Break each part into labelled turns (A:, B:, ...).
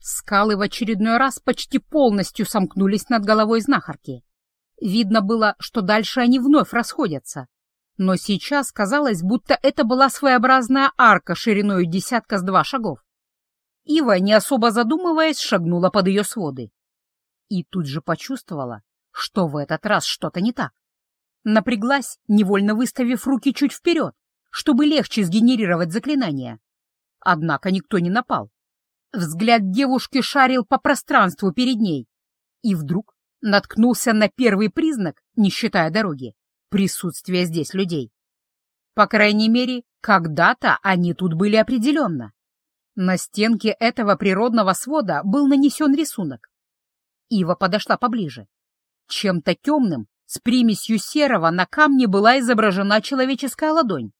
A: Скалы в очередной раз почти полностью сомкнулись над головой знахарки. Видно было, что дальше они вновь расходятся. Но сейчас казалось, будто это была своеобразная арка шириной десятка с два шагов. Ива, не особо задумываясь, шагнула под ее своды. И тут же почувствовала, что в этот раз что-то не так. Напряглась, невольно выставив руки чуть вперед, чтобы легче сгенерировать заклинание. Однако никто не напал. Взгляд девушки шарил по пространству перед ней. И вдруг наткнулся на первый признак, не считая дороги, присутствия здесь людей. По крайней мере, когда-то они тут были определенно. На стенке этого природного свода был нанесен рисунок. Ива подошла поближе. Чем-то темным, с примесью серого, на камне была изображена человеческая ладонь.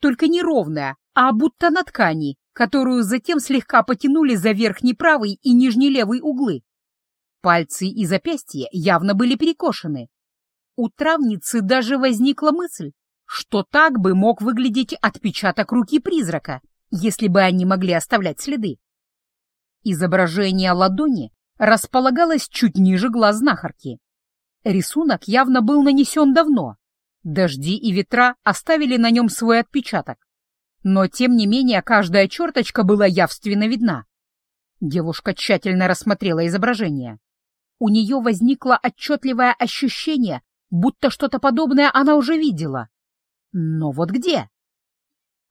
A: Только не ровная, а будто на ткани, которую затем слегка потянули за верхний правый и нижний левый углы. Пальцы и запястья явно были перекошены. У травницы даже возникла мысль, что так бы мог выглядеть отпечаток руки призрака, если бы они могли оставлять следы. Изображение ладони располагалось чуть ниже глаз знахарки. Рисунок явно был нанесен давно. Дожди и ветра оставили на нем свой отпечаток. Но, тем не менее, каждая черточка была явственно видна. Девушка тщательно рассмотрела изображение. У нее возникло отчетливое ощущение, будто что-то подобное она уже видела. Но вот где?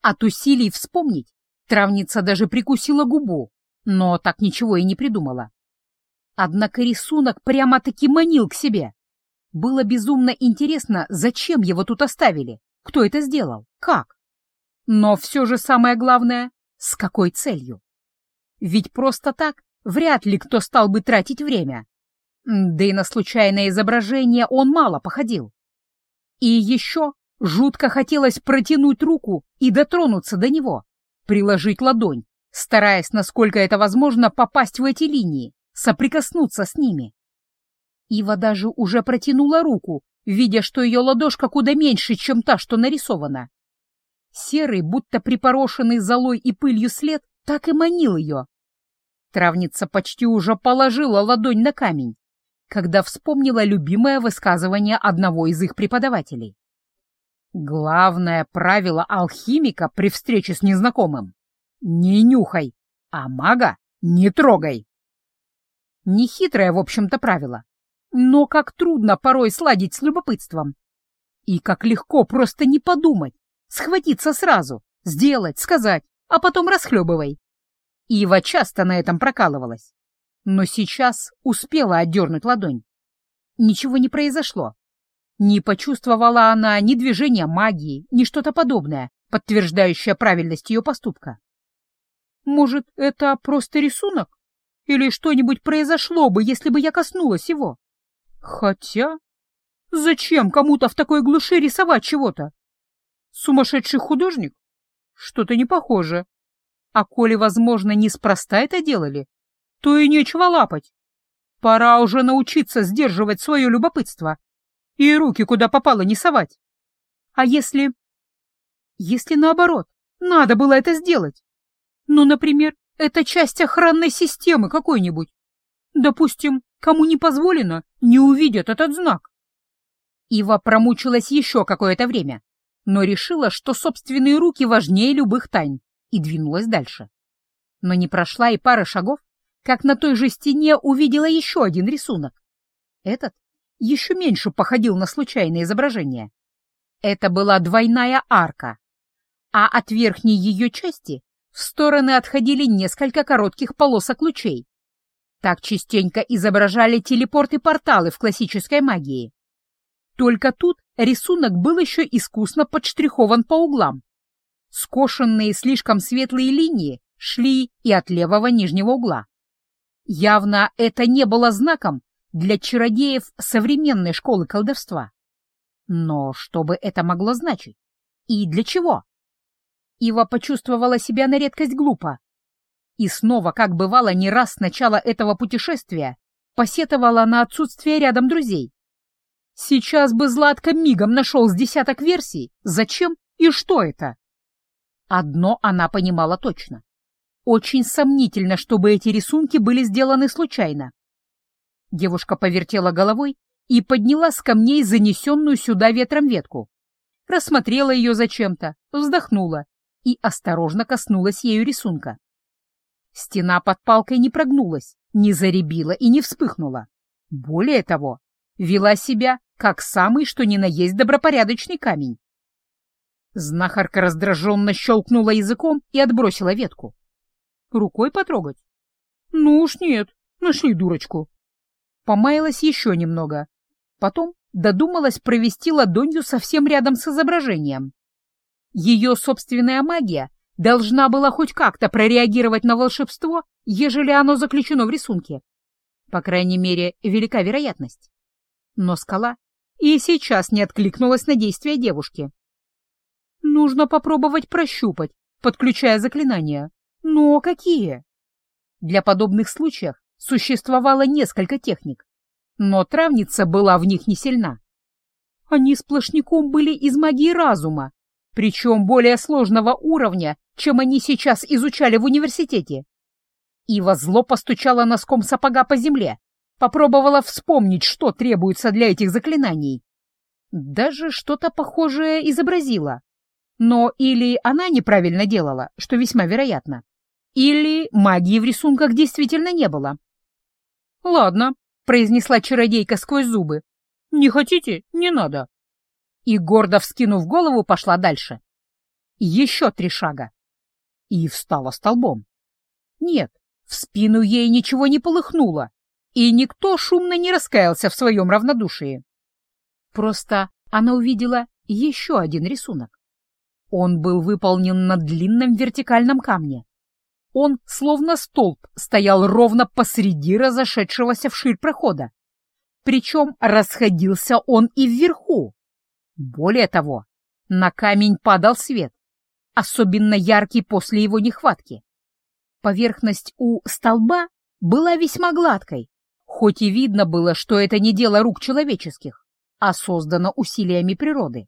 A: От усилий вспомнить травница даже прикусила губу, но так ничего и не придумала. Однако рисунок прямо-таки манил к себе. Было безумно интересно, зачем его тут оставили, кто это сделал, как. Но все же самое главное — с какой целью? Ведь просто так вряд ли кто стал бы тратить время. Да и на случайное изображение он мало походил. И еще жутко хотелось протянуть руку и дотронуться до него, приложить ладонь, стараясь, насколько это возможно, попасть в эти линии, соприкоснуться с ними. Ива даже уже протянула руку, видя, что ее ладошка куда меньше, чем та, что нарисована. Серый, будто припорошенный золой и пылью след, так и манил ее. Травница почти уже положила ладонь на камень, когда вспомнила любимое высказывание одного из их преподавателей. Главное правило алхимика при встрече с незнакомым — не нюхай, а мага не трогай. Нехитрое, в общем-то, правило, но как трудно порой сладить с любопытством. И как легко просто не подумать, Схватиться сразу, сделать, сказать, а потом расхлебывай. Ива часто на этом прокалывалась, но сейчас успела отдернуть ладонь. Ничего не произошло. Не почувствовала она ни движения магии, ни что-то подобное, подтверждающее правильность ее поступка. Может, это просто рисунок? Или что-нибудь произошло бы, если бы я коснулась его? Хотя... Зачем кому-то в такой глуши рисовать чего-то? Сумасшедший художник? Что-то не похоже. А коли, возможно, неспроста это делали, то и нечего лапать. Пора уже научиться сдерживать свое любопытство и руки куда попало не совать. А если... Если наоборот, надо было это сделать? Ну, например, это часть охранной системы какой-нибудь. Допустим, кому не позволено, не увидят этот знак. Ива промучилась еще какое-то время, но решила, что собственные руки важнее любых тайн, и двинулась дальше. Но не прошла и пара шагов, как на той же стене увидела еще один рисунок. Этот еще меньше походил на случайное изображение. Это была двойная арка, а от верхней ее части в стороны отходили несколько коротких полосок лучей. Так частенько изображали телепорты-порталы в классической магии. Только тут рисунок был еще искусно подштрихован по углам. Скошенные слишком светлые линии шли и от левого нижнего угла. Явно это не было знаком для чародеев современной школы колдовства. Но что бы это могло значить? И для чего? Ива почувствовала себя на редкость глупо. И снова, как бывало не раз с начала этого путешествия, посетовала на отсутствие рядом друзей. Сейчас бы Златко мигом нашел с десяток версий, зачем и что это. Одно она понимала точно. очень сомнительно, чтобы эти рисунки были сделаны случайно. Девушка повертела головой и подняла с камней занесенную сюда ветром ветку. Рассмотрела ее зачем-то, вздохнула и осторожно коснулась ею рисунка. Стена под палкой не прогнулась, не заребила и не вспыхнула. Более того, вела себя, как самый что ни на есть добропорядочный камень. Знахарка раздраженно щелкнула языком и отбросила ветку. Рукой потрогать? Ну уж нет, нашли дурочку. Помаялась еще немного. Потом додумалась провести ладонью совсем рядом с изображением. Ее собственная магия должна была хоть как-то прореагировать на волшебство, ежели оно заключено в рисунке. По крайней мере, велика вероятность. Но скала и сейчас не откликнулась на действия девушки. Нужно попробовать прощупать, подключая заклинания. Но какие? Для подобных случаев существовало несколько техник, но травница была в них не сильна. Они сплошняком были из магии разума, причем более сложного уровня, чем они сейчас изучали в университете. Ива зло постучала носком сапога по земле, попробовала вспомнить, что требуется для этих заклинаний. Даже что-то похожее изобразила. Но или она неправильно делала, что весьма вероятно, или магии в рисунках действительно не было. «Ладно», — произнесла чародейка сквозь зубы. «Не хотите? Не надо». И, гордо вскинув голову, пошла дальше. Еще три шага. И встала столбом. Нет, в спину ей ничего не полыхнуло, и никто шумно не раскаялся в своем равнодушии. Просто она увидела еще один рисунок. Он был выполнен на длинном вертикальном камне. Он, словно столб, стоял ровно посреди разошедшегося вширь прохода. Причем расходился он и вверху. Более того, на камень падал свет, особенно яркий после его нехватки. Поверхность у столба была весьма гладкой, хоть и видно было, что это не дело рук человеческих, а создано усилиями природы.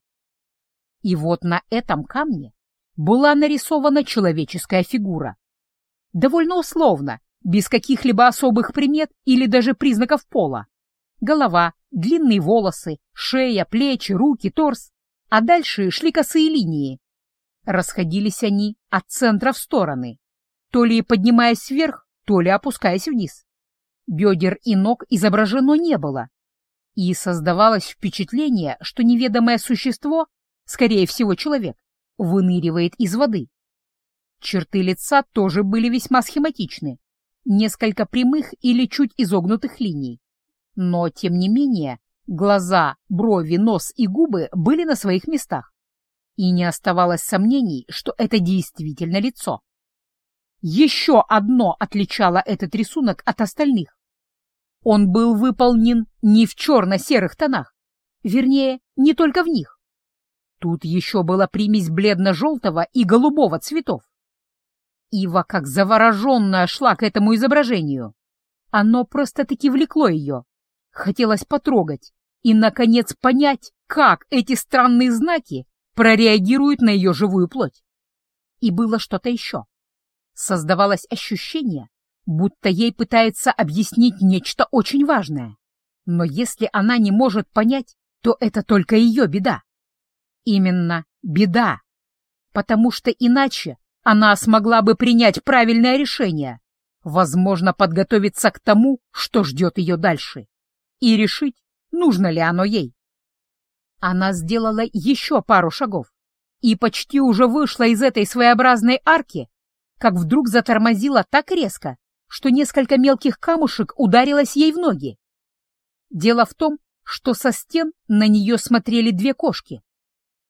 A: И вот на этом камне была нарисована человеческая фигура. Довольно условно, без каких-либо особых примет или даже признаков пола. Голова, длинные волосы, шея, плечи, руки, торс. А дальше шли косые линии. Расходились они от центра в стороны, то ли поднимаясь вверх, то ли опускаясь вниз. Бедер и ног изображено не было. И создавалось впечатление, что неведомое существо скорее всего человек, выныривает из воды. Черты лица тоже были весьма схематичны, несколько прямых или чуть изогнутых линий. Но, тем не менее, глаза, брови, нос и губы были на своих местах. И не оставалось сомнений, что это действительно лицо. Еще одно отличало этот рисунок от остальных. Он был выполнен не в черно-серых тонах, вернее, не только в них. Тут еще была примесь бледно-желтого и голубого цветов. Ива, как завороженная, шла к этому изображению. Оно просто-таки влекло ее. Хотелось потрогать и, наконец, понять, как эти странные знаки прореагируют на ее живую плоть. И было что-то еще. Создавалось ощущение, будто ей пытается объяснить нечто очень важное. Но если она не может понять, то это только ее беда. Именно беда, потому что иначе она смогла бы принять правильное решение, возможно, подготовиться к тому, что ждет ее дальше, и решить, нужно ли оно ей. Она сделала еще пару шагов и почти уже вышла из этой своеобразной арки, как вдруг затормозила так резко, что несколько мелких камушек ударилось ей в ноги. Дело в том, что со стен на нее смотрели две кошки.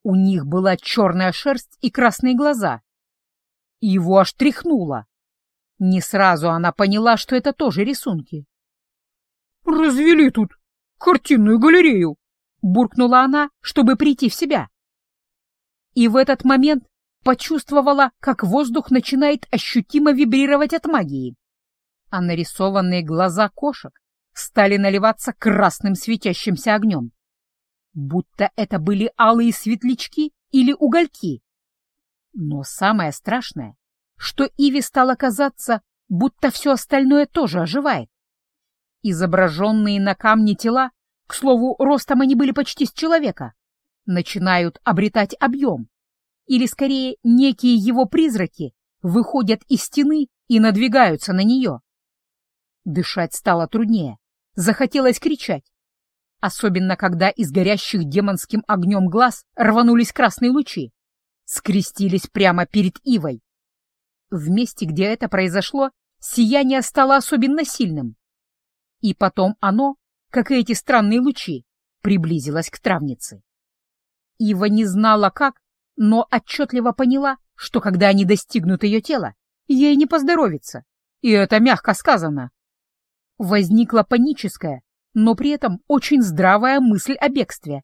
A: У них была черная шерсть и красные глаза. Его аж тряхнуло. Не сразу она поняла, что это тоже рисунки. «Развели тут картинную галерею!» — буркнула она, чтобы прийти в себя. И в этот момент почувствовала, как воздух начинает ощутимо вибрировать от магии, а нарисованные глаза кошек стали наливаться красным светящимся огнем будто это были алые светлячки или угольки. Но самое страшное, что Иве стало казаться, будто все остальное тоже оживает. Изображенные на камне тела, к слову, ростом они были почти с человека, начинают обретать объем, или скорее некие его призраки выходят из стены и надвигаются на нее. Дышать стало труднее, захотелось кричать, особенно когда из горящих демонским огнем глаз рванулись красные лучи, скрестились прямо перед Ивой. В месте, где это произошло, сияние стало особенно сильным. И потом оно, как и эти странные лучи, приблизилось к травнице. Ива не знала как, но отчетливо поняла, что когда они достигнут ее тела, ей не поздоровится, и это мягко сказано. Возникла паническая, но при этом очень здравая мысль о бегстве.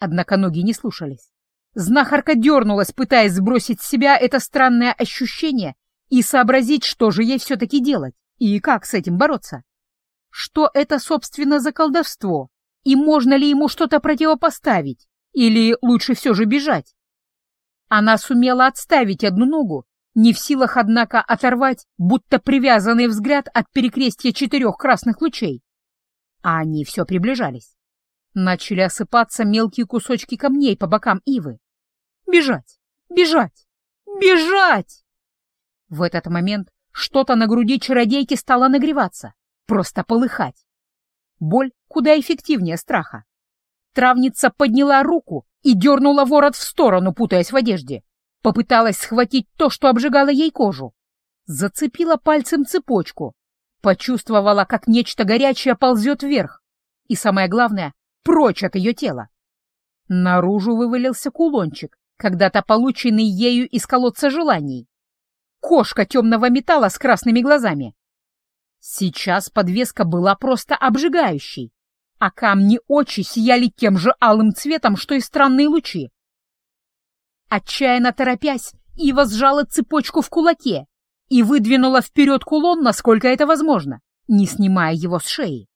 A: Однако ноги не слушались. Знахарка дернулась, пытаясь сбросить с себя это странное ощущение и сообразить, что же ей все-таки делать и как с этим бороться. Что это, собственно, за колдовство, и можно ли ему что-то противопоставить, или лучше все же бежать? Она сумела отставить одну ногу, не в силах, однако, оторвать, будто привязанный взгляд от перекрестья четырех красных лучей. А они все приближались. Начали осыпаться мелкие кусочки камней по бокам ивы. Бежать! Бежать! Бежать! В этот момент что-то на груди чародейки стало нагреваться, просто полыхать. Боль куда эффективнее страха. Травница подняла руку и дернула ворот в сторону, путаясь в одежде. Попыталась схватить то, что обжигало ей кожу. Зацепила пальцем цепочку. Почувствовала, как нечто горячее ползет вверх. И самое главное, прочь от ее тела. Наружу вывалился кулончик, когда-то полученный ею из колодца желаний. Кошка темного металла с красными глазами. Сейчас подвеска была просто обжигающей, а камни очи сияли тем же алым цветом, что и странные лучи. Отчаянно торопясь, Ива сжала цепочку в кулаке и выдвинула вперед кулон, насколько это возможно, не снимая его с шеи.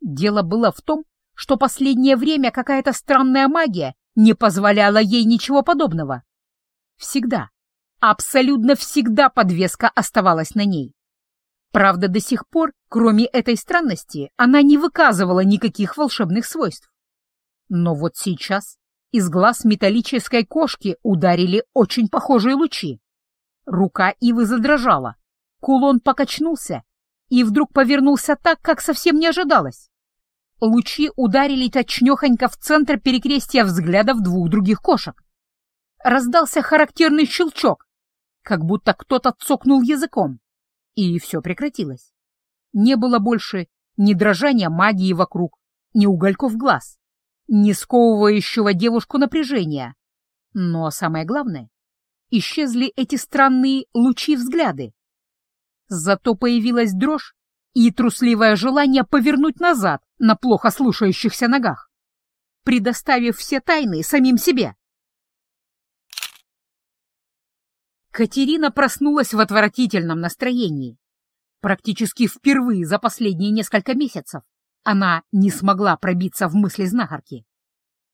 A: Дело было в том, что последнее время какая-то странная магия не позволяла ей ничего подобного. Всегда, абсолютно всегда подвеска оставалась на ней. Правда, до сих пор, кроме этой странности, она не выказывала никаких волшебных свойств. Но вот сейчас из глаз металлической кошки ударили очень похожие лучи. Рука Ивы задрожала, кулон покачнулся и вдруг повернулся так, как совсем не ожидалось. Лучи ударили точнёхонько в центр перекрестия взглядов двух других кошек. Раздался характерный щелчок, как будто кто-то цокнул языком. И все прекратилось. Не было больше ни дрожания магии вокруг, ни угольков глаз, ни сковывающего девушку напряжения. Но самое главное, исчезли эти странные лучи взгляды. Зато появилась дрожь и трусливое желание повернуть назад на плохо слушающихся ногах, предоставив все тайны самим себе. Катерина проснулась в отвратительном настроении. Практически впервые за последние несколько месяцев она не смогла пробиться в мысли знахарки.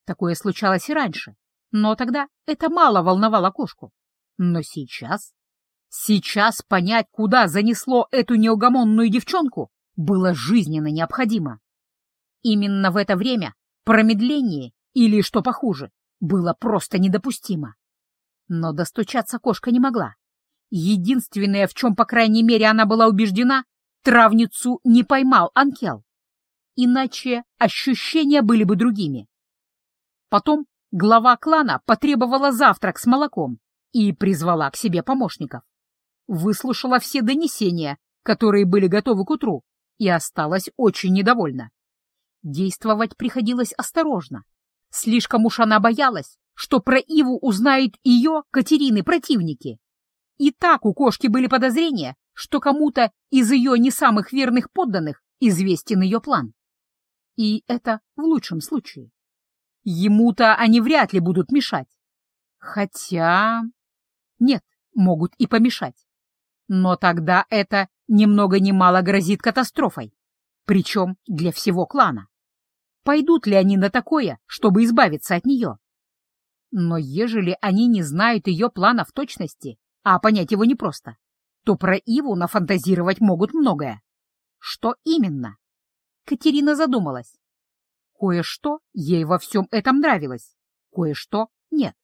A: Такое случалось и раньше, но тогда это мало волновало кошку. Но сейчас... Сейчас понять, куда занесло эту неугомонную девчонку, было жизненно необходимо. Именно в это время промедление, или, что похуже, было просто недопустимо. Но достучаться кошка не могла. Единственное, в чем, по крайней мере, она была убеждена, травницу не поймал Анкел. Иначе ощущения были бы другими. Потом глава клана потребовала завтрак с молоком и призвала к себе помощников. Выслушала все донесения, которые были готовы к утру, и осталась очень недовольна. Действовать приходилось осторожно. Слишком уж она боялась, что про Иву узнают ее, Катерины, противники. И так у кошки были подозрения, что кому-то из ее не самых верных подданных известен ее план. И это в лучшем случае. Ему-то они вряд ли будут мешать. Хотя... Нет, могут и помешать. Но тогда это ни много ни мало грозит катастрофой. Причем для всего клана. Пойдут ли они на такое, чтобы избавиться от нее? Но ежели они не знают ее плана в точности, а понять его непросто, то про Иву нафантазировать могут многое. Что именно? Катерина задумалась. Кое-что ей во всем этом нравилось, кое-что нет.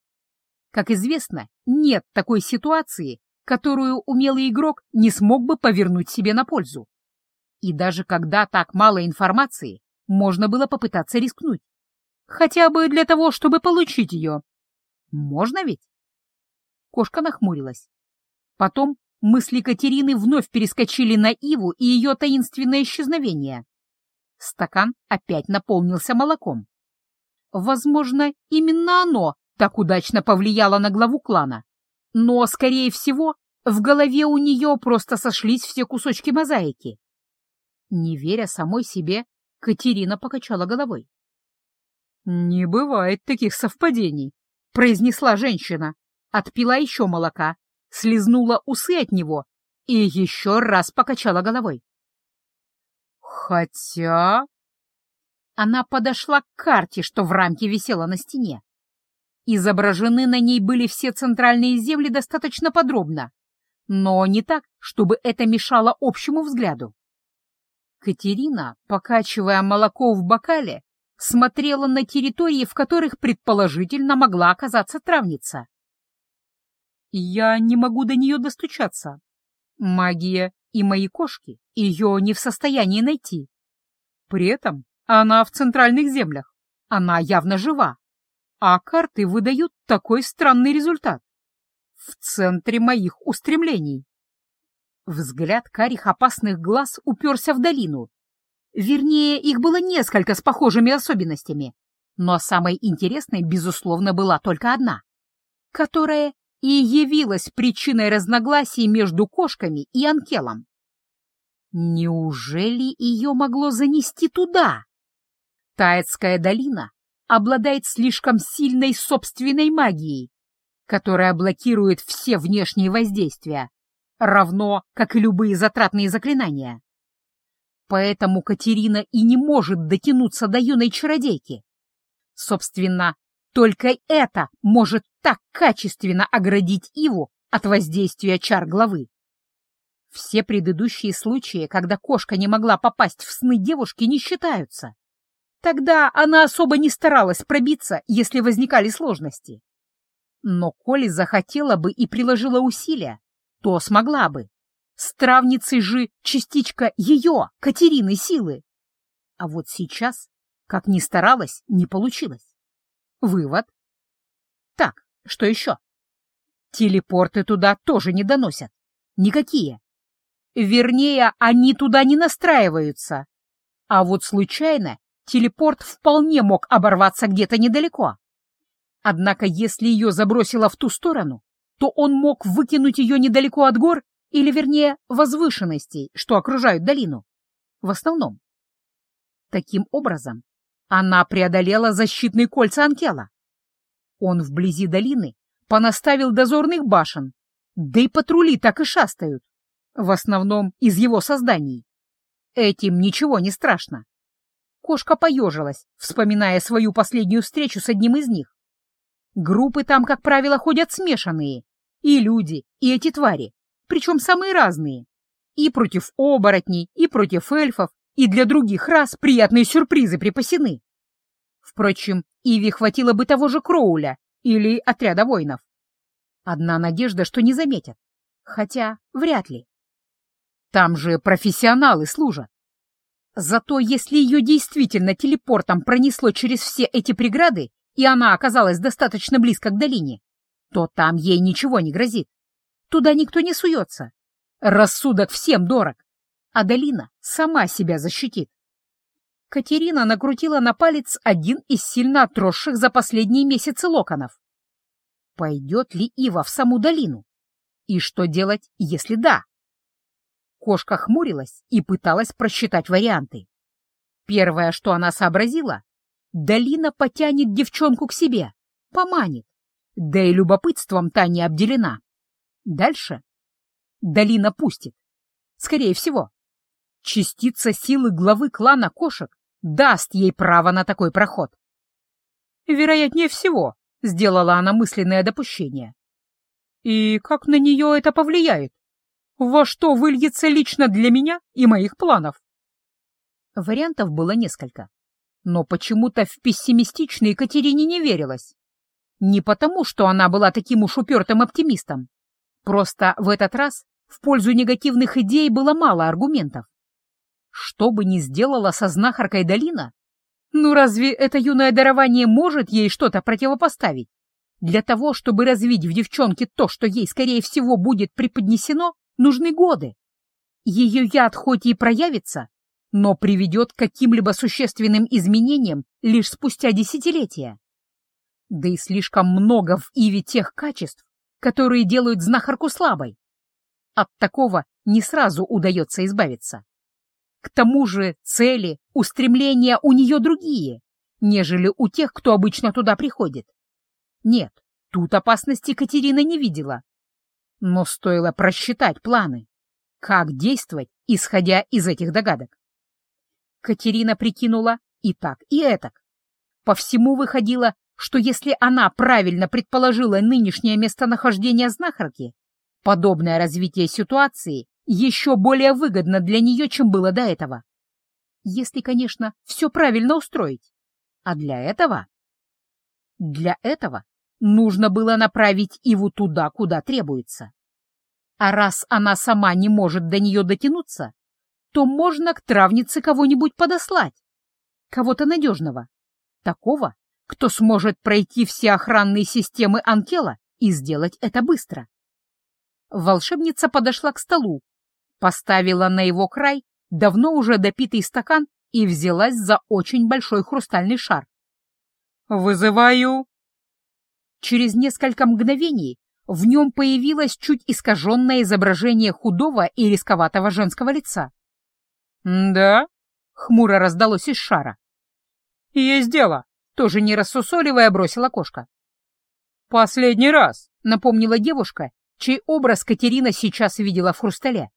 A: Как известно, нет такой ситуации, которую умелый игрок не смог бы повернуть себе на пользу. И даже когда так мало информации, можно было попытаться рискнуть. Хотя бы для того, чтобы получить ее. Можно ведь? Кошка нахмурилась. Потом мысли Катерины вновь перескочили на Иву и ее таинственное исчезновение. Стакан опять наполнился молоком. Возможно, именно оно так удачно повлияло на главу клана. Но, скорее всего, в голове у нее просто сошлись все кусочки мозаики. Не веря самой себе, Катерина покачала головой. «Не бывает таких совпадений», — произнесла женщина, отпила еще молока, слезнула усы от него и еще раз покачала головой. «Хотя...» Она подошла к карте, что в рамке висела на стене. Изображены на ней были все центральные земли достаточно подробно, но не так, чтобы это мешало общему взгляду. Катерина, покачивая молоко в бокале, смотрела на территории, в которых предположительно могла оказаться травница. «Я не могу до нее достучаться. Магия и мои кошки ее не в состоянии найти. При этом она в центральных землях, она явно жива, а карты выдают такой странный результат. В центре моих устремлений. Взгляд карих опасных глаз уперся в долину. Вернее, их было несколько с похожими особенностями, но самой интересной, безусловно, была только одна, которая и явилась причиной разногласий между кошками и Анкелом. Неужели ее могло занести туда? Таецкая долина обладает слишком сильной собственной магией, которая блокирует все внешние воздействия, равно как и любые затратные заклинания. Поэтому Катерина и не может дотянуться до юной чародейки. Собственно, только это может так качественно оградить Иву от воздействия чар главы. Все предыдущие случаи, когда кошка не могла попасть в сны девушки, не считаются. Тогда она особо не старалась пробиться, если возникали сложности. Но коли захотела бы и приложила усилия, то смогла бы. С травницей же частичка ее, Катерины, силы. А вот сейчас, как ни старалась, не получилось. Вывод. Так, что еще? Телепорты туда тоже не доносят. Никакие. Вернее, они туда не настраиваются. А вот случайно телепорт вполне мог оборваться где-то недалеко. Однако если ее забросило в ту сторону, то он мог выкинуть ее недалеко от гор или, вернее, возвышенностей, что окружают долину. В основном. Таким образом, она преодолела защитные кольца Анкела. Он вблизи долины понаставил дозорных башен, да и патрули так и шастают, в основном из его созданий. Этим ничего не страшно. Кошка поежилась, вспоминая свою последнюю встречу с одним из них. Группы там, как правило, ходят смешанные. И люди, и эти твари, причем самые разные. И против оборотней, и против эльфов, и для других рас приятные сюрпризы припасены. Впрочем, Иви хватило бы того же Кроуля или отряда воинов. Одна надежда, что не заметят. Хотя вряд ли. Там же профессионалы служат. Зато если ее действительно телепортом пронесло через все эти преграды, и она оказалась достаточно близко к долине, то там ей ничего не грозит. Туда никто не суется. Рассудок всем дорог, а долина сама себя защитит. Катерина накрутила на палец один из сильно отросших за последние месяцы локонов. Пойдет ли Ива в саму долину? И что делать, если да? Кошка хмурилась и пыталась просчитать варианты. Первое, что она сообразила, долина потянет девчонку к себе, поманит, да и любопытством та не обделена. Дальше долина пустит, скорее всего. Частица силы главы клана кошек даст ей право на такой проход. Вероятнее всего, сделала она мысленное допущение. И как на нее это повлияет? Во что выльется лично для меня и моих планов? Вариантов было несколько. Но почему-то в пессимистичной Екатерине не верилось. Не потому, что она была таким уж упертым оптимистом. Просто в этот раз в пользу негативных идей было мало аргументов. Что бы ни сделала со знахаркой Долина, ну разве это юное дарование может ей что-то противопоставить? Для того, чтобы развить в девчонке то, что ей, скорее всего, будет преподнесено, нужны годы. Ее яд хоть и проявится, но приведет к каким-либо существенным изменениям лишь спустя десятилетия. Да и слишком много в Иве тех качеств, которые делают знахарку слабой. От такого не сразу удается избавиться. К тому же цели, устремления у нее другие, нежели у тех, кто обычно туда приходит. Нет, тут опасности Катерина не видела. Но стоило просчитать планы. Как действовать, исходя из этих догадок? Катерина прикинула и так, и этак. По всему выходило, что если она правильно предположила нынешнее местонахождение знахарки, подобное развитие ситуации еще более выгодно для нее, чем было до этого. Если, конечно, все правильно устроить. А для этого... Для этого нужно было направить Иву туда, куда требуется. А раз она сама не может до нее дотянуться, то можно к травнице кого-нибудь подослать. Кого-то надежного. Такого, кто сможет пройти все охранные системы Анкела и сделать это быстро. Волшебница подошла к столу, поставила на его край давно уже допитый стакан и взялась за очень большой хрустальный шар. «Вызываю!» Через несколько мгновений в нем появилось чуть искаженное изображение худого и рисковатого женского лица. «Да?» — хмуро раздалось из шара. «Есть дело!» — тоже не рассусоливая бросила кошка. «Последний раз!» — напомнила девушка, чей образ Катерина сейчас видела в хрустале.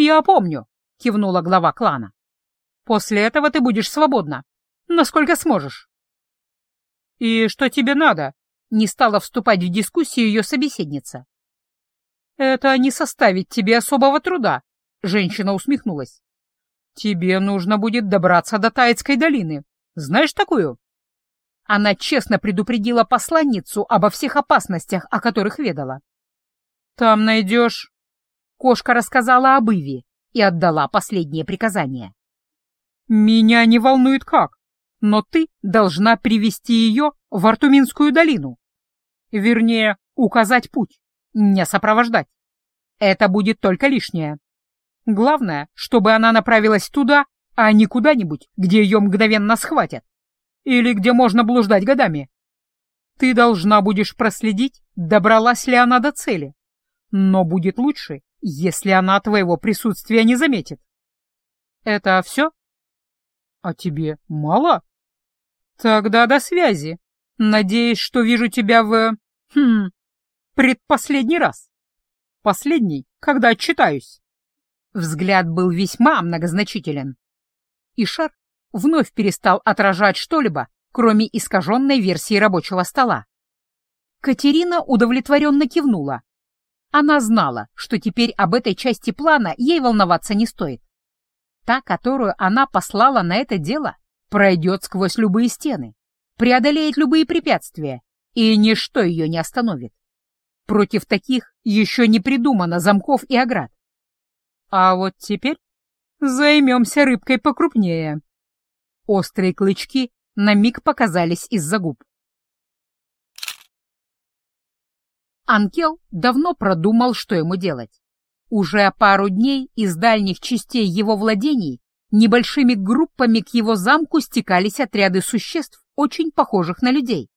A: «Я помню», — кивнула глава клана. «После этого ты будешь свободна, насколько сможешь». «И что тебе надо?» — не стала вступать в дискуссию ее собеседница. «Это не составит тебе особого труда», — женщина усмехнулась. «Тебе нужно будет добраться до Таицкой долины. Знаешь такую?» Она честно предупредила посланницу обо всех опасностях, о которых ведала. «Там найдешь Кошка рассказала об Иве и отдала последнее приказание. «Меня не волнует как, но ты должна привести ее в Артуминскую долину. Вернее, указать путь, не сопровождать. Это будет только лишнее. Главное, чтобы она направилась туда, а не куда-нибудь, где ее мгновенно схватят. Или где можно блуждать годами. Ты должна будешь проследить, добралась ли она до цели. Но будет лучше, если она твоего присутствия не заметит. Это все? А тебе мало? Тогда до связи. Надеюсь, что вижу тебя в... Хм... Предпоследний раз. Последний, когда отчитаюсь. Взгляд был весьма многозначителен. И шар вновь перестал отражать что-либо, кроме искаженной версии рабочего стола. Катерина удовлетворенно кивнула, она знала, что теперь об этой части плана ей волноваться не стоит. Та, которую она послала на это дело, пройдет сквозь любые стены, преодолеет любые препятствия, и ничто ее не остановит. Против таких еще не придумано замков и оград. А вот теперь займемся рыбкой покрупнее. Острые клычки на миг показались из-за губ. Анкел давно продумал, что ему делать. Уже пару дней из дальних частей его владений небольшими группами к его замку стекались отряды существ, очень похожих на людей.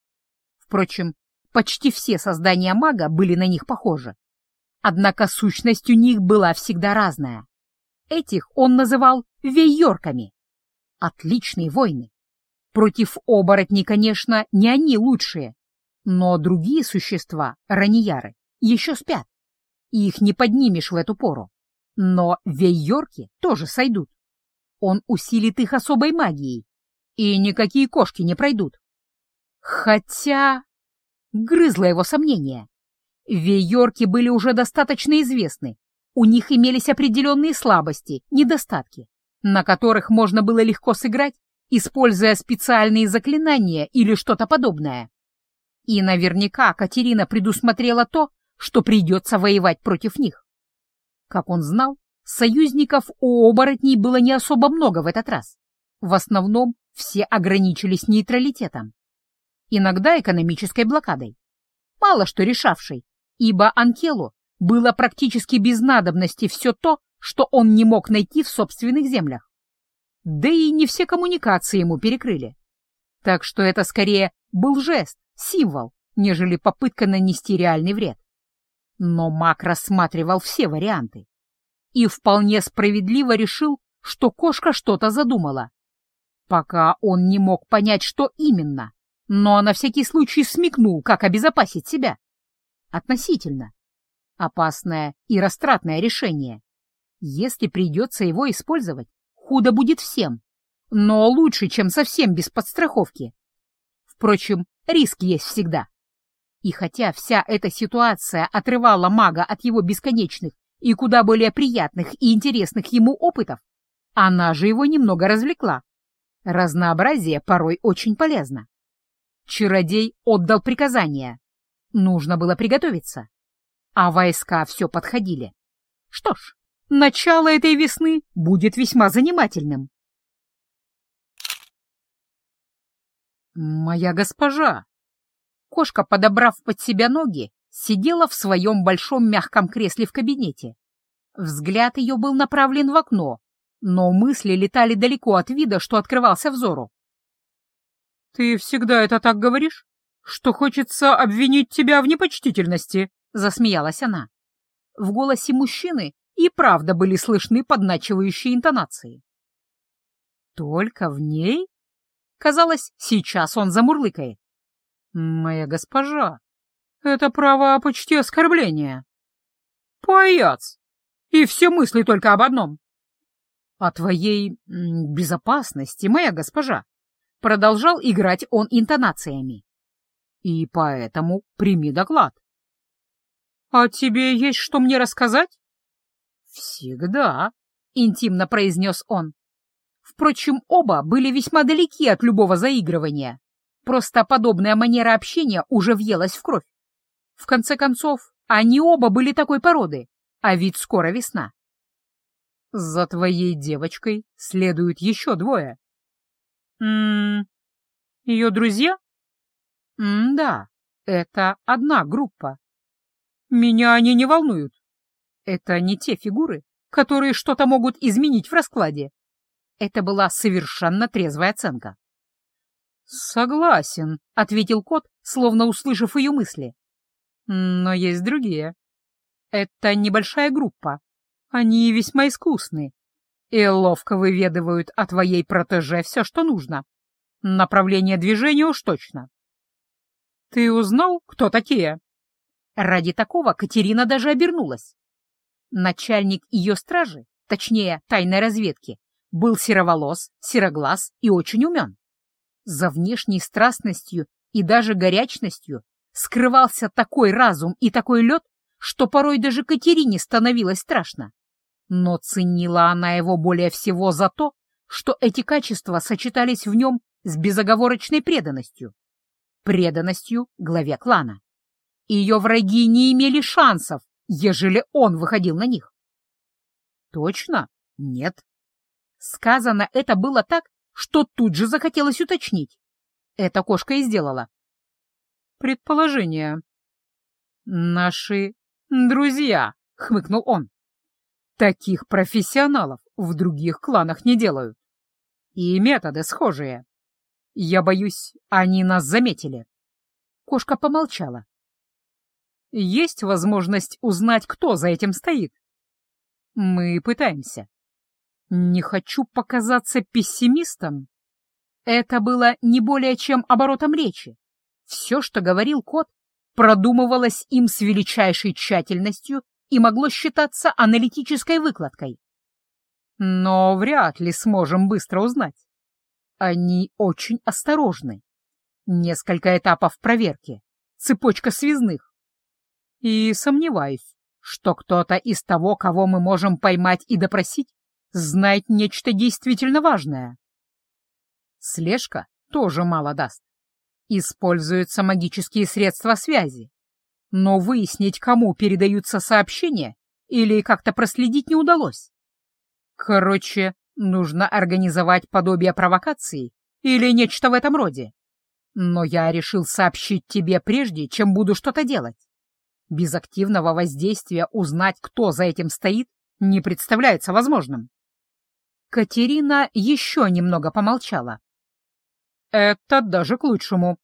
A: Впрочем, почти все создания мага были на них похожи. Однако сущность у них была всегда разная. Этих он называл вейорками. Отличные войны. Против оборотней, конечно, не они лучшие, но другие существа, раньяры, еще спят, их не поднимешь в эту пору. Но вейорки тоже сойдут. Он усилит их особой магией, и никакие кошки не пройдут. Хотя... Грызло его сомнение. Вейорки были уже достаточно известны. У них имелись определенные слабости, недостатки, на которых можно было легко сыграть, используя специальные заклинания или что-то подобное. И наверняка Катерина предусмотрела то, что придется воевать против них. Как он знал, союзников у оборотней было не особо много в этот раз. В основном все ограничились нейтралитетом. Иногда экономической блокадой. Мало что решавшей, ибо Анкелу было практически без надобности все то, что он не мог найти в собственных землях. Да и не все коммуникации ему перекрыли. Так что это скорее был жест, символ, нежели попытка нанести реальный вред. Но маг рассматривал все варианты и вполне справедливо решил, что кошка что-то задумала. Пока он не мог понять, что именно, но на всякий случай смекнул, как обезопасить себя. Относительно. Опасное и растратное решение. Если придется его использовать, худо будет всем, но лучше, чем совсем без подстраховки. Впрочем, риск есть всегда. И хотя вся эта ситуация отрывала мага от его бесконечных и куда более приятных и интересных ему опытов, она же его немного развлекла. Разнообразие порой очень полезно. Чародей отдал приказание. Нужно было приготовиться. А войска все подходили. Что ж, начало этой весны будет весьма занимательным. «Моя госпожа!» Кошка, подобрав под себя ноги, сидела в своем большом мягком кресле в кабинете. Взгляд ее был направлен в окно, но мысли летали далеко от вида, что открывался взору. «Ты всегда это так говоришь? Что хочется обвинить тебя в непочтительности?» — засмеялась она. В голосе мужчины и правда были слышны подначивающие интонации. «Только в ней?» Казалось, сейчас он замурлыкает. «Моя госпожа, это право почти оскорбление». «Паяц! И все мысли только об одном». «О твоей безопасности, моя госпожа», — продолжал играть он интонациями. «И поэтому прими доклад». «А тебе есть что мне рассказать?» «Всегда», — интимно произнес он. Впрочем, оба были весьма далеки от любого заигрывания. Просто подобная манера общения уже въелась в кровь. В конце концов, они оба были такой породы, а ведь скоро весна. За твоей девочкой следуют еще двое. М ее друзья? М да, это одна группа. Меня они не волнуют. Это не те фигуры, которые что-то могут изменить в раскладе. Это была совершенно трезвая оценка. «Согласен», — ответил кот, словно услышав ее мысли. «Но есть другие. Это небольшая группа. Они весьма искусны и ловко выведывают о твоей протеже все, что нужно. Направление движения уж точно». «Ты узнал, кто такие?» Ради такого Катерина даже обернулась. Начальник ее стражи, точнее, тайной разведки, был сероволос, сероглаз и очень умен. За внешней страстностью и даже горячностью скрывался такой разум и такой лед, что порой даже Катерине становилось страшно. Но ценила она его более всего за то, что эти качества сочетались в нем с безоговорочной преданностью. Преданностью главе клана. Ее враги не имели шансов, ежели он выходил на них. Точно? Нет. Сказано это было так, что тут же захотелось уточнить. Это кошка и сделала. Предположение. Наши друзья, хмыкнул он. Таких профессионалов в других кланах не делают. И методы схожие. Я боюсь, они нас заметили. Кошка помолчала. Есть возможность узнать, кто за этим стоит? Мы пытаемся. Не хочу показаться пессимистом. Это было не более чем оборотом речи. Все, что говорил кот, продумывалось им с величайшей тщательностью и могло считаться аналитической выкладкой. Но вряд ли сможем быстро узнать. Они очень осторожны. Несколько этапов проверки, цепочка связных. И сомневаюсь, что кто-то из того, кого мы можем поймать и допросить, знает нечто действительно важное. Слежка тоже мало даст. Используются магические средства связи. Но выяснить, кому передаются сообщения, или как-то проследить не удалось. Короче, нужно организовать подобие провокации или нечто в этом роде. Но я решил сообщить тебе прежде, чем буду что-то делать. Без активного воздействия узнать, кто за этим стоит, не представляется возможным. Катерина еще немного помолчала. «Это даже к лучшему».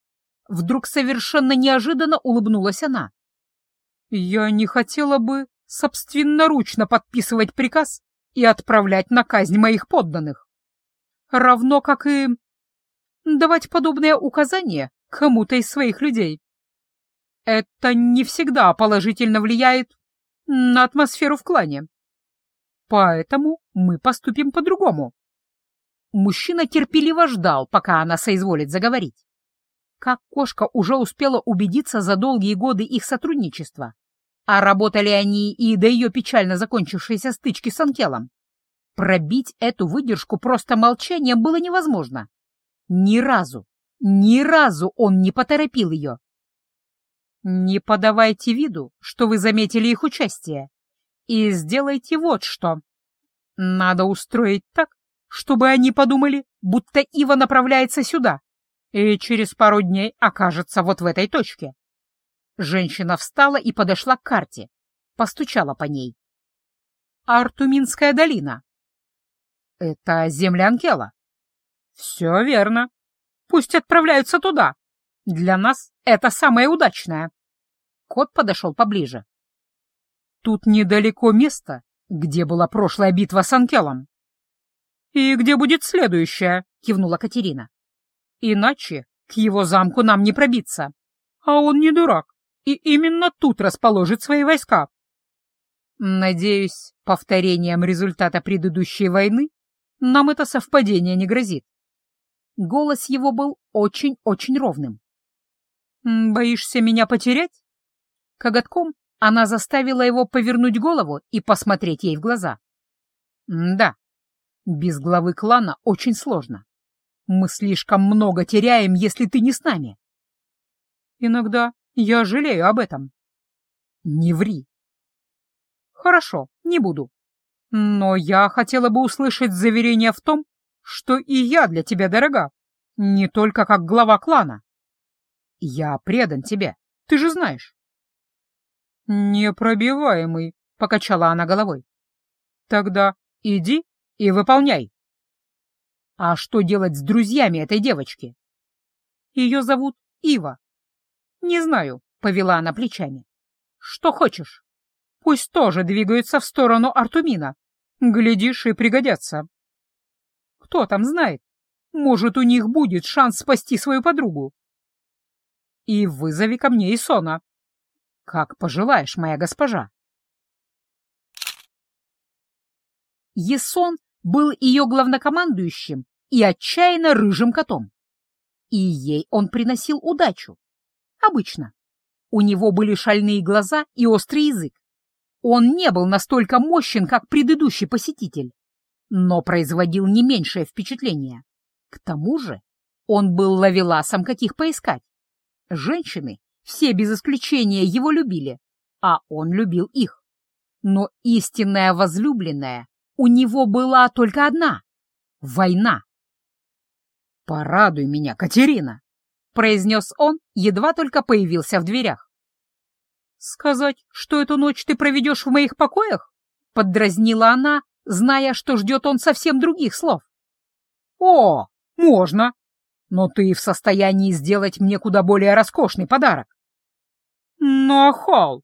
A: Вдруг совершенно неожиданно улыбнулась она. «Я не хотела бы собственноручно подписывать приказ и отправлять на казнь моих подданных. Равно как и давать подобное указание кому-то из своих людей. Это не всегда положительно влияет на атмосферу в клане. Поэтому мы поступим по-другому. Мужчина терпеливо ждал, пока она соизволит заговорить. Как кошка уже успела убедиться за долгие годы их сотрудничества, а работали они и до ее печально закончившейся стычки с Анкелом. Пробить эту выдержку просто молчанием было невозможно. Ни разу, ни разу он не поторопил ее. «Не подавайте виду, что вы заметили их участие, и сделайте вот что. Надо устроить так, чтобы они подумали, будто Ива направляется сюда и через пару дней окажется вот в этой точке. Женщина встала и подошла к карте, постучала по ней. Артуминская долина. Это земля Анкела. Все верно. Пусть отправляются туда. Для нас это самое удачное. Кот подошел поближе. Тут недалеко место, где была прошлая битва с Анкелом. «И где будет следующая?» — кивнула Катерина. «Иначе к его замку нам не пробиться. А он не дурак, и именно тут расположит свои войска». «Надеюсь, повторением результата предыдущей войны нам это совпадение не грозит». Голос его был очень-очень ровным. «Боишься меня потерять?» Коготком она заставила его повернуть голову и посмотреть ей в глаза. «Да, без главы клана очень сложно. Мы слишком много теряем, если ты не с нами». «Иногда я жалею об этом». «Не ври». «Хорошо, не буду. Но я хотела бы услышать заверение в том, что и я для тебя дорога, не только как глава клана. Я предан тебе, ты же знаешь. «Непробиваемый», — покачала она головой. «Тогда иди и выполняй». «А что делать с друзьями этой девочки?» «Ее зовут Ива». «Не знаю», — повела она плечами. «Что хочешь. Пусть тоже двигаются в сторону Артумина. Глядишь и пригодятся». «Кто там знает? Может, у них будет шанс спасти свою подругу». «И вызови ко мне Исона», «Как пожелаешь, моя госпожа». Есон был ее главнокомандующим и отчаянно рыжим котом. И ей он приносил удачу. Обычно. У него были шальные глаза и острый язык. Он не был настолько мощен, как предыдущий посетитель, но производил не меньшее впечатление. К тому же он был ловеласом, каких поискать. Женщины все без исключения его любили, а он любил их. Но истинная возлюбленная у него была только одна — война. «Порадуй меня, Катерина!» — произнес он, едва только появился в дверях. «Сказать, что эту ночь ты проведешь в моих покоях?» — поддразнила она, зная, что ждет он совсем других слов. «О, можно! Но ты в состоянии сделать мне куда более роскошный подарок. «Ну, Холл,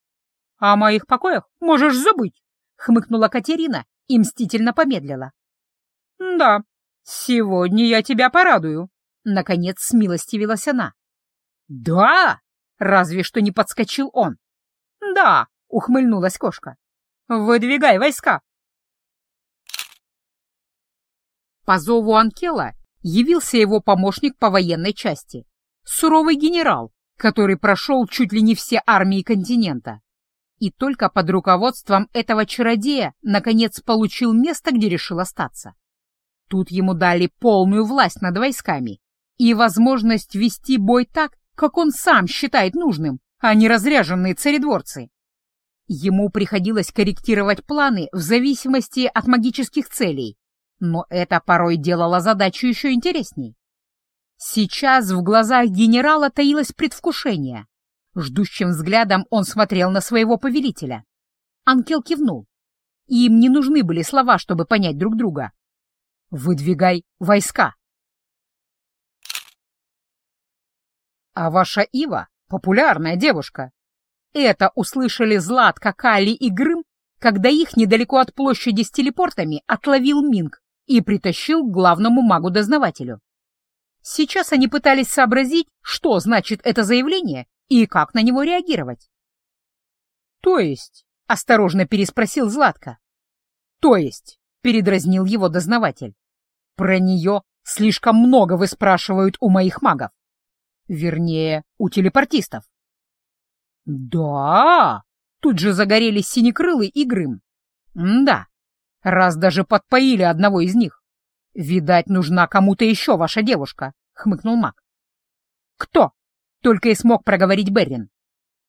A: о моих покоях можешь забыть», — хмыкнула Катерина и мстительно помедлила. «Да, сегодня я тебя порадую», — наконец смилостивилась она. «Да!» — разве что не подскочил он. «Да!» — ухмыльнулась кошка. «Выдвигай войска!» По зову Анкела явился его помощник по военной части, суровый генерал, который прошел чуть ли не все армии континента. и только под руководством этого чародея наконец получил место, где решил остаться. Тут ему дали полную власть над войсками и возможность вести бой так, как он сам считает нужным, а не разряженные царедворцы. Ему приходилось корректировать планы в зависимости от магических целей, но это порой делало задачу еще интересней. Сейчас в глазах генерала таилось предвкушение. Ждущим взглядом он смотрел на своего повелителя. Анкел кивнул. Им не нужны были слова, чтобы понять друг друга. «Выдвигай войска!» «А ваша Ива — популярная девушка!» Это услышали Златка, Кали и Грым, когда их недалеко от площади с телепортами отловил Минг и притащил к главному магу-дознавателю. Сейчас они пытались сообразить, что значит это заявление и как на него реагировать. «То есть?» — осторожно переспросил Златка. «То есть?» — передразнил его дознаватель. «Про нее слишком много вы спрашивают у моих магов. Вернее, у телепортистов. «Да!» — тут же загорелись синекрылый и Грым. «Да, раз даже подпоили одного из них. Видать, нужна кому-то еще ваша девушка», — хмыкнул маг. «Кто?» — только и смог проговорить Беррин.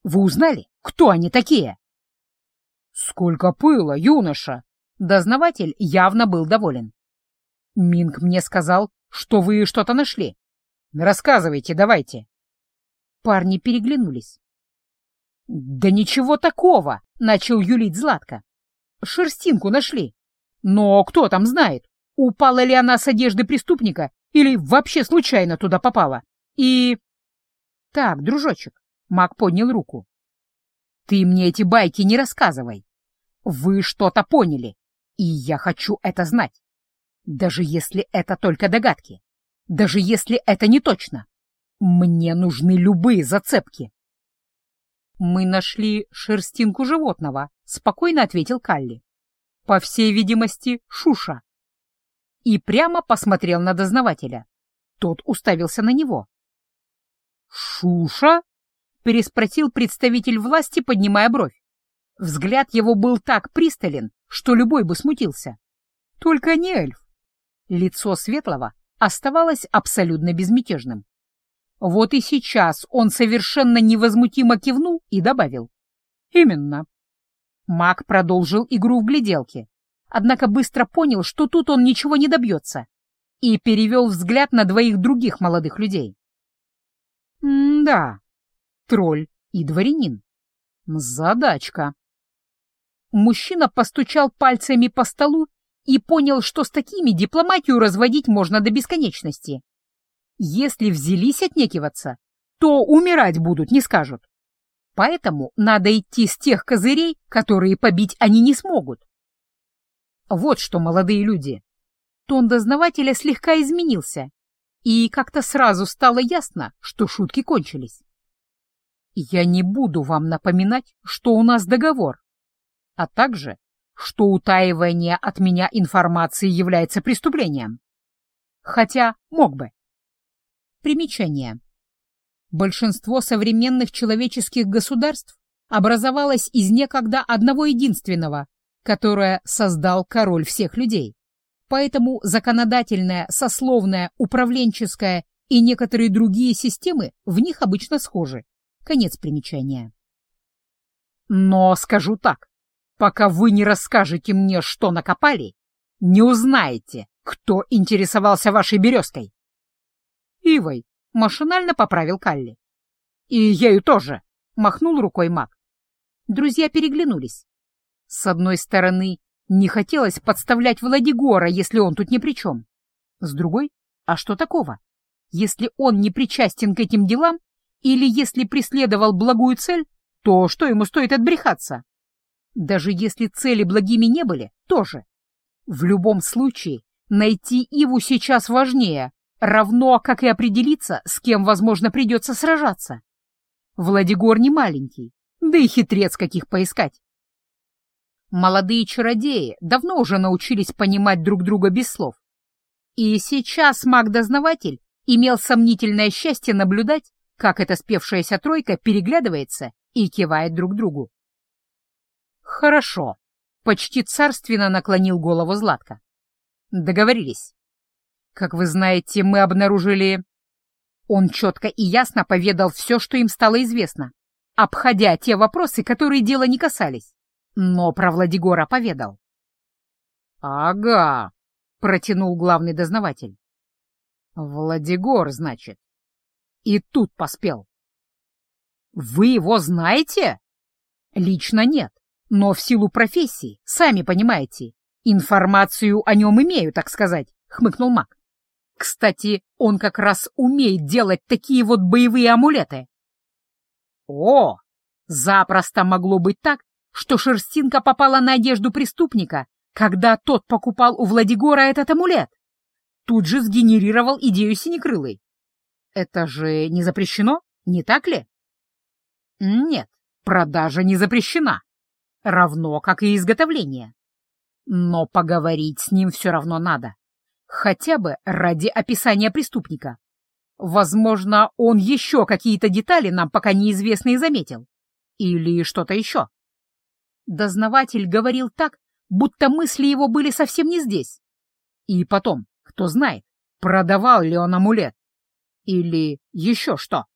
A: «Вы узнали, кто они такие?» «Сколько пыла, юноша!» Дознаватель явно был доволен. «Минг мне сказал, что вы что-то нашли. Рассказывайте, давайте». Парни переглянулись. «Да ничего такого!» — начал юлить Златко. «Шерстинку нашли. Но кто там знает, упала ли она с одежды преступника или вообще случайно туда попала. И...» «Так, дружочек», — маг поднял руку. «Ты мне эти байки не рассказывай. Вы что-то поняли, и я хочу это знать. Даже если это только догадки, даже если это не точно. Мне нужны любые зацепки». «Мы нашли шерстинку животного», — спокойно ответил Калли. «По всей видимости, Шуша». И прямо посмотрел на дознавателя. Тот уставился на него. «Шуша?» — переспросил представитель власти, поднимая бровь. Взгляд его был так пристален, что любой бы смутился. Только не эльф. Лицо Светлого оставалось абсолютно безмятежным. Вот и сейчас он совершенно невозмутимо кивнул и добавил. «Именно». Маг продолжил игру в гляделке, однако быстро понял, что тут он ничего не добьется, и перевел взгляд на двоих других молодых людей. «М-да, тролль и дворянин. Задачка». Мужчина постучал пальцами по столу и понял, что с такими дипломатию разводить можно до бесконечности. Если взялись отнекиваться, то умирать будут, не скажут. Поэтому надо идти с тех козырей, которые побить они не смогут. Вот что, молодые люди. Тон дознавателя слегка изменился, и как-то сразу стало ясно, что шутки кончились. Я не буду вам напоминать, что у нас договор, а также, что утаивание от меня информации является преступлением. Хотя мог бы. Примечание. Большинство современных человеческих государств образовалось из некогда одного единственного, которое создал король всех людей. Поэтому законодательная, сословная, управленческая и некоторые другие системы в них обычно схожи. Конец примечания. Но скажу так, пока вы не расскажете мне, что накопали, не узнаете, кто интересовался вашей березкой. Ивой, машинально поправил Калли. И ею тоже, махнул рукой маг. Друзья переглянулись. С одной стороны, не хотелось подставлять Владигора, если он тут ни при чем. С другой, а что такого? Если он не причастен к этим делам, или если преследовал благую цель, то что ему стоит отбрехаться? Даже если цели благими не были, тоже. В любом случае, найти Иву сейчас важнее, равно как и определиться, с кем, возможно, придется сражаться. Владигор не маленький, да и хитрец каких поискать. Молодые чародеи давно уже научились понимать друг друга без слов. И сейчас маг-дознаватель имел сомнительное счастье наблюдать, как эта спевшаяся тройка переглядывается и кивает друг другу. Хорошо. Почти царственно наклонил голову Златка. Договорились. Как вы знаете, мы обнаружили... Он четко и ясно поведал все, что им стало известно, обходя те вопросы, которые дела не касались. Но про Владигора поведал. «Ага», — протянул главный дознаватель. «Владигор, значит. И тут поспел». «Вы его знаете?» «Лично нет, но в силу профессии, сами понимаете, информацию о нем имею, так сказать», — хмыкнул маг. «Кстати, он как раз умеет делать такие вот боевые амулеты». «О, запросто могло быть так, что шерстинка попала на одежду преступника, когда тот покупал у Владигора этот амулет. Тут же сгенерировал идею синекрылой. Это же не запрещено, не так ли? Нет, продажа не запрещена. Равно, как и изготовление. Но поговорить с ним все равно надо. Хотя бы ради описания преступника. Возможно, он еще какие-то детали нам пока неизвестные заметил. Или что-то еще. Дознаватель говорил так, будто мысли его были совсем не здесь. И потом, кто знает, продавал ли он амулет. Или еще что.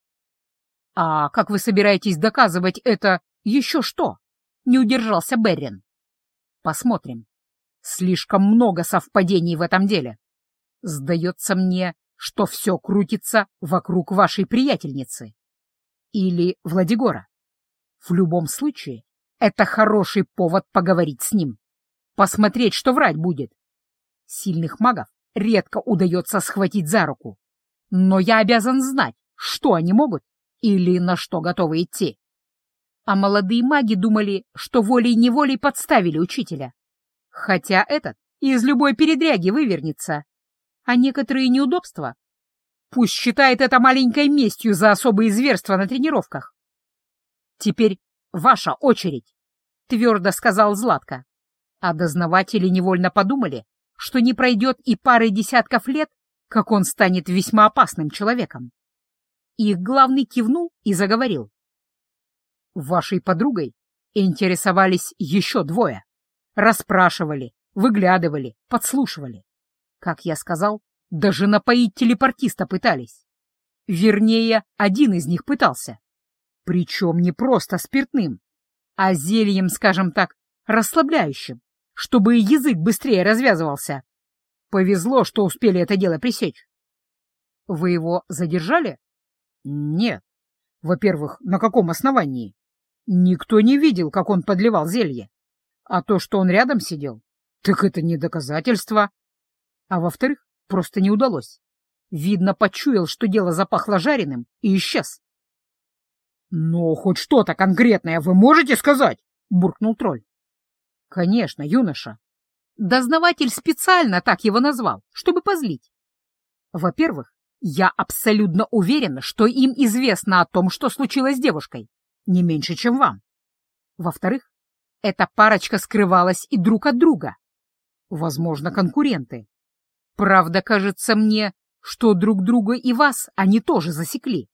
A: А как вы собираетесь доказывать это еще что? Не удержался Беррин. Посмотрим. Слишком много совпадений в этом деле. Сдается мне, что все крутится вокруг вашей приятельницы. Или Владигора. В любом случае, это хороший повод поговорить с ним. Посмотреть, что врать будет. Сильных магов редко удается схватить за руку. Но я обязан знать, что они могут или на что готовы идти. А молодые маги думали, что волей-неволей подставили учителя. Хотя этот из любой передряги вывернется. А некоторые неудобства Пусть считает это маленькой местью за особые зверства на тренировках. Теперь ваша очередь, — твердо сказал Златко. А дознаватели невольно подумали, что не пройдет и пары десятков лет, как он станет весьма опасным человеком. Их главный кивнул и заговорил. Вашей подругой интересовались еще двое. Расспрашивали, выглядывали, подслушивали. Как я сказал, даже напоить телепортиста пытались. Вернее, один из них пытался. Причем не просто спиртным, а зельем, скажем так, расслабляющим, чтобы язык быстрее развязывался. Повезло, что успели это дело пресечь. Вы его задержали? Нет. Во-первых, на каком основании? Никто не видел, как он подливал зелье. А то, что он рядом сидел, так это не доказательство. А во-вторых, просто не удалось. Видно, почуял, что дело запахло жареным, и исчез. — Но хоть что-то конкретное вы можете сказать? — буркнул тролль. — Конечно, юноша. Дознаватель специально так его назвал, чтобы позлить. Во-первых, я абсолютно уверена, что им известно о том, что случилось с девушкой, не меньше, чем вам. Во-вторых, эта парочка скрывалась и друг от друга. Возможно, конкуренты. Правда, кажется мне, что друг друга и вас они тоже засекли.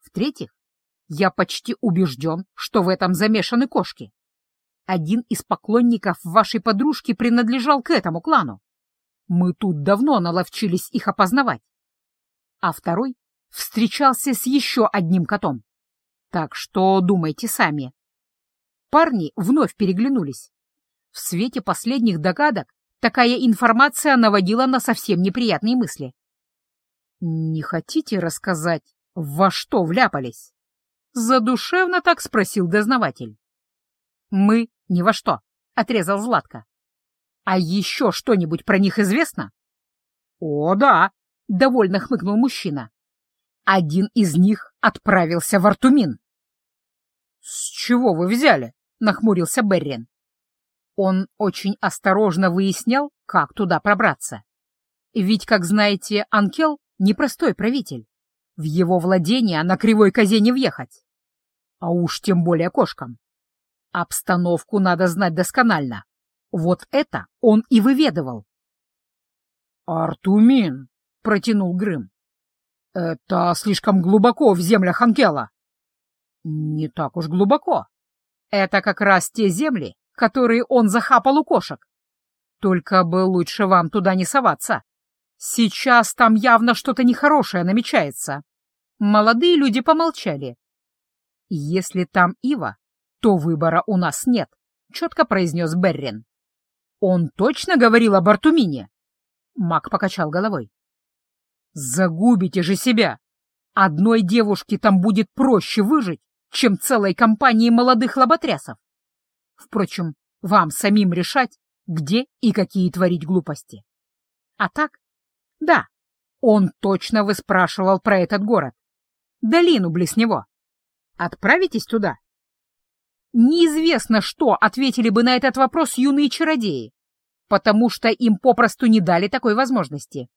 A: В-третьих, я почти убежден, что в этом замешаны кошки. Один из поклонников вашей подружки принадлежал к этому клану. Мы тут давно наловчились их опознавать. А второй встречался с еще одним котом. Так что думайте сами. Парни вновь переглянулись. В свете последних догадок Такая информация наводила на совсем неприятные мысли. «Не хотите рассказать, во что вляпались?» Задушевно так спросил дознаватель. «Мы ни во что», — отрезал Златко. «А еще что-нибудь про них известно?» «О, да», — довольно хмыкнул мужчина. «Один из них отправился в Артумин». «С чего вы взяли?» — нахмурился Беррин. Он очень осторожно выяснял, как туда пробраться. Ведь, как знаете, Анкел — непростой правитель. В его владение на кривой козе не въехать. А уж тем более кошкам. Обстановку надо знать досконально. Вот это он и выведывал. «Артумин», — протянул Грым. «Это слишком глубоко в землях Анкела». «Не так уж глубоко. Это как раз те земли, которые он захапал у кошек. Только бы лучше вам туда не соваться. Сейчас там явно что-то нехорошее намечается. Молодые люди помолчали. Если там Ива, то выбора у нас нет, четко произнес Беррин. Он точно говорил о Бартумине? Мак покачал головой. Загубите же себя. Одной девушке там будет проще выжить, чем целой компании молодых лоботрясов. Впрочем, вам самим решать, где и какие творить глупости. А так, да, он точно выспрашивал про этот город. Долину близ него. Отправитесь туда? Неизвестно, что ответили бы на этот вопрос юные чародеи, потому что им попросту не дали такой возможности.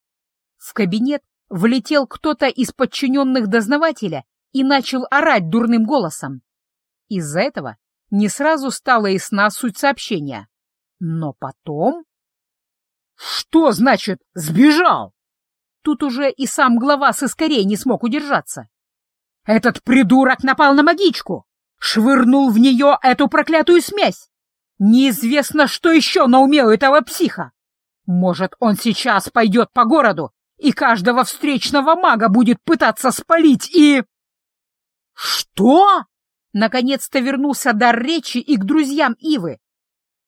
A: В кабинет влетел кто-то из подчиненных дознавателя и начал орать дурным голосом. Из-за этого не сразу стала ясна суть сообщения. Но потом... «Что значит «сбежал»?» Тут уже и сам глава сыскорей не смог удержаться. «Этот придурок напал на магичку! Швырнул в нее эту проклятую смесь! Неизвестно, что еще на уме у этого психа! Может, он сейчас пойдет по городу и каждого встречного мага будет пытаться спалить и...» «Что?» Наконец-то вернулся дар речи и к друзьям Ивы.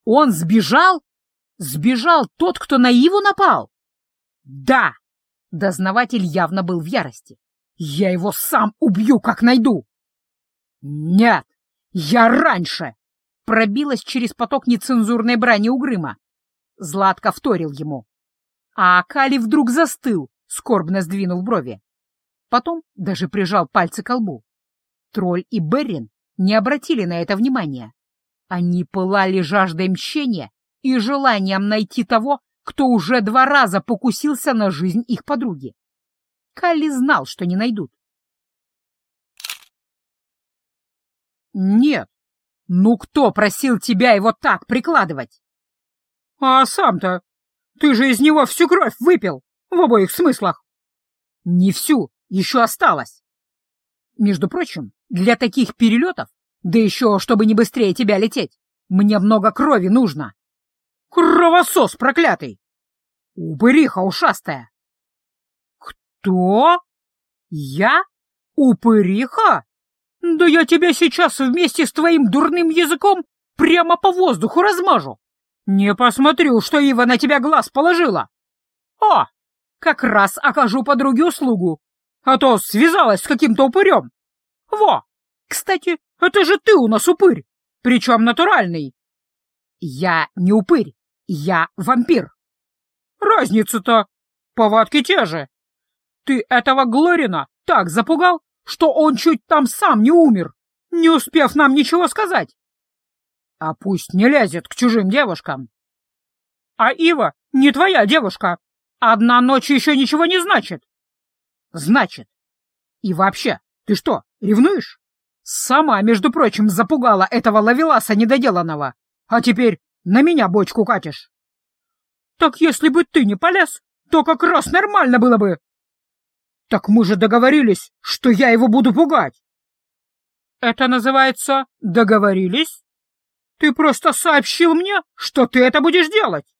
A: Он сбежал? Сбежал тот, кто на Иву напал? Да! Дознаватель явно был в ярости. Я его сам убью, как найду! Нет, я раньше! Пробилась через поток нецензурной брани угрыма. Златко вторил ему. А Акали вдруг застыл, скорбно сдвинув брови. Потом даже прижал пальцы к лбу. Тролль и Беррин не обратили на это внимания. Они пылали жаждой мщения и желанием найти того, кто уже два раза покусился на жизнь их подруги. Калли знал, что не найдут. «Нет, ну кто просил тебя его так прикладывать?» «А сам-то? Ты же из него всю кровь выпил, в обоих смыслах!» «Не всю, еще осталось!» «Между прочим, для таких перелетов да еще, чтобы не быстрее тебя лететь, мне много крови нужно. Кровосос проклятый! Упыриха ушастая! Кто? Я? Упыриха? Да я тебя сейчас вместе с твоим дурным языком прямо по воздуху размажу. Не посмотрю, что Ива на тебя глаз положила. О, как раз окажу подруге услугу, а то связалась с каким-то упырем. Во, кстати, это же ты у нас упырь, причем натуральный. Я не упырь, я вампир. Разница-то, повадки те же. Ты этого Глорина так запугал, что он чуть там сам не умер, не успев нам ничего сказать. А пусть не лезет к чужим девушкам. А Ива не твоя девушка. Одна ночь еще ничего не значит. Значит. И вообще, ты что, ревнуешь? Сама, между прочим, запугала этого ловеласа недоделанного, а теперь на меня бочку катишь. Так если бы ты не полез, то как раз нормально было бы. Так мы же договорились, что я его буду пугать. Это называется «договорились»? Ты просто сообщил мне, что ты это будешь делать.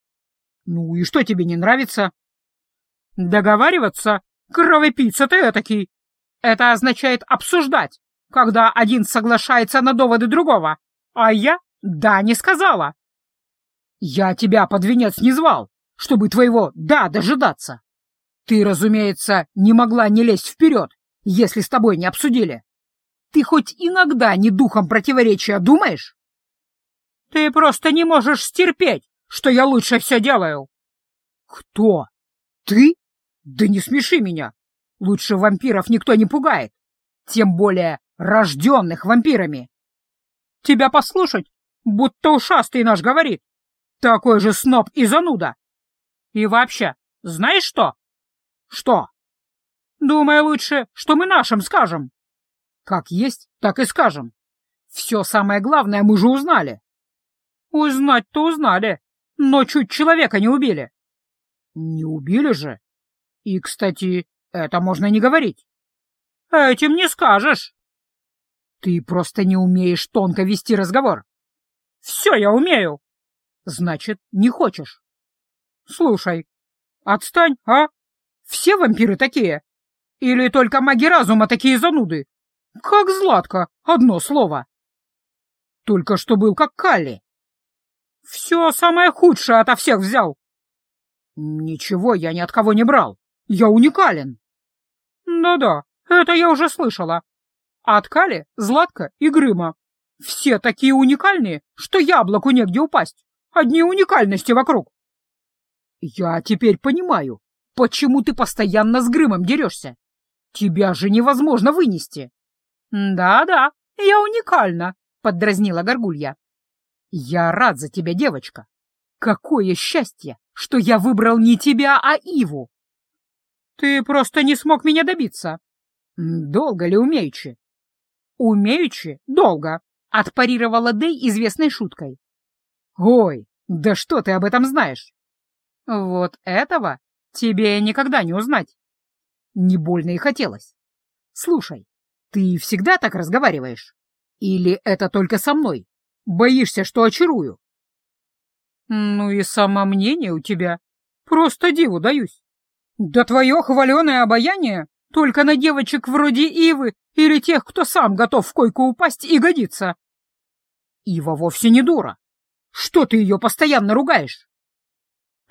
A: Ну и что тебе не нравится? Договариваться? Кровопийца ты этакий. Это означает обсуждать, когда один соглашается на доводы другого, а я «да» не сказала. Я тебя под венец не звал, чтобы твоего «да» дожидаться. Ты, разумеется, не могла не лезть вперед, если с тобой не обсудили. Ты хоть иногда не духом противоречия думаешь? Ты просто не можешь стерпеть, что я лучше все делаю. Кто? Ты? Да не смеши меня. Лучше вампиров никто не пугает. Тем более рожденных вампирами. Тебя послушать, будто ушастый наш говорит. Такой же сноб и зануда. И вообще, знаешь что? Что? Думаю лучше, что мы нашим скажем. Как есть, так и скажем. Все самое главное мы же узнали. Узнать-то узнали, но чуть человека не убили. Не убили же. И, кстати, это можно не говорить. Этим не скажешь. Ты просто не умеешь тонко вести разговор. Все я умею. Значит, не хочешь. Слушай, отстань, а? Все вампиры такие? Или только маги разума такие зануды? Как Златка, одно слово. Только что был как Калли. Все самое худшее ото всех взял. Ничего я ни от кого не брал. Я уникален. Да-да, это я уже слышала. От Кали, Златка и Грыма. Все такие уникальные, что яблоку негде упасть. Одни уникальности вокруг. Я теперь понимаю, почему ты постоянно с Грымом дерешься. Тебя же невозможно вынести. Да-да, я уникальна, поддразнила Горгулья. Я рад за тебя, девочка. Какое счастье, что я выбрал не тебя, а Иву. Ты просто не смог меня добиться. Долго ли умеючи? Умеючи? Долго, отпарировала Дэй известной шуткой. Ой, да что ты об этом знаешь? Вот этого тебе никогда не узнать. Не больно и хотелось. Слушай, ты всегда так разговариваешь? Или это только со мной? Боишься, что очарую? Ну и самомнение у тебя. Просто диву даюсь. Да твое хваленое обаяние только на девочек вроде Ивы или тех, кто сам готов в койку упасть и годится. Ива вовсе не дура. Что ты ее постоянно ругаешь?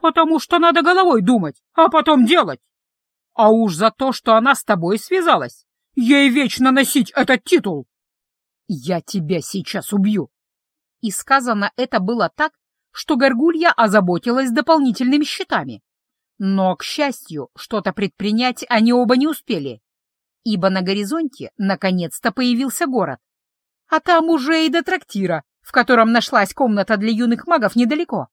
A: Потому что надо головой думать, а потом делать. А уж за то, что она с тобой связалась, ей вечно носить этот титул. Я тебя сейчас убью. И сказано это было так, что Горгулья озаботилась дополнительными счетами. Но, к счастью, что-то предпринять они оба не успели, ибо на горизонте наконец-то появился город. А там уже и до трактира, в котором нашлась комната для юных магов недалеко.